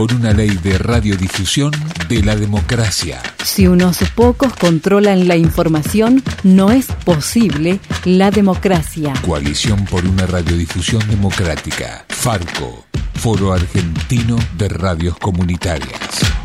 por una ley de radiodifusión de la democracia. Si unos pocos controlan la información, no es posible la democracia. Coalición por una radiodifusión democrática. Farco, Foro Argentino de Radios Comunitarias.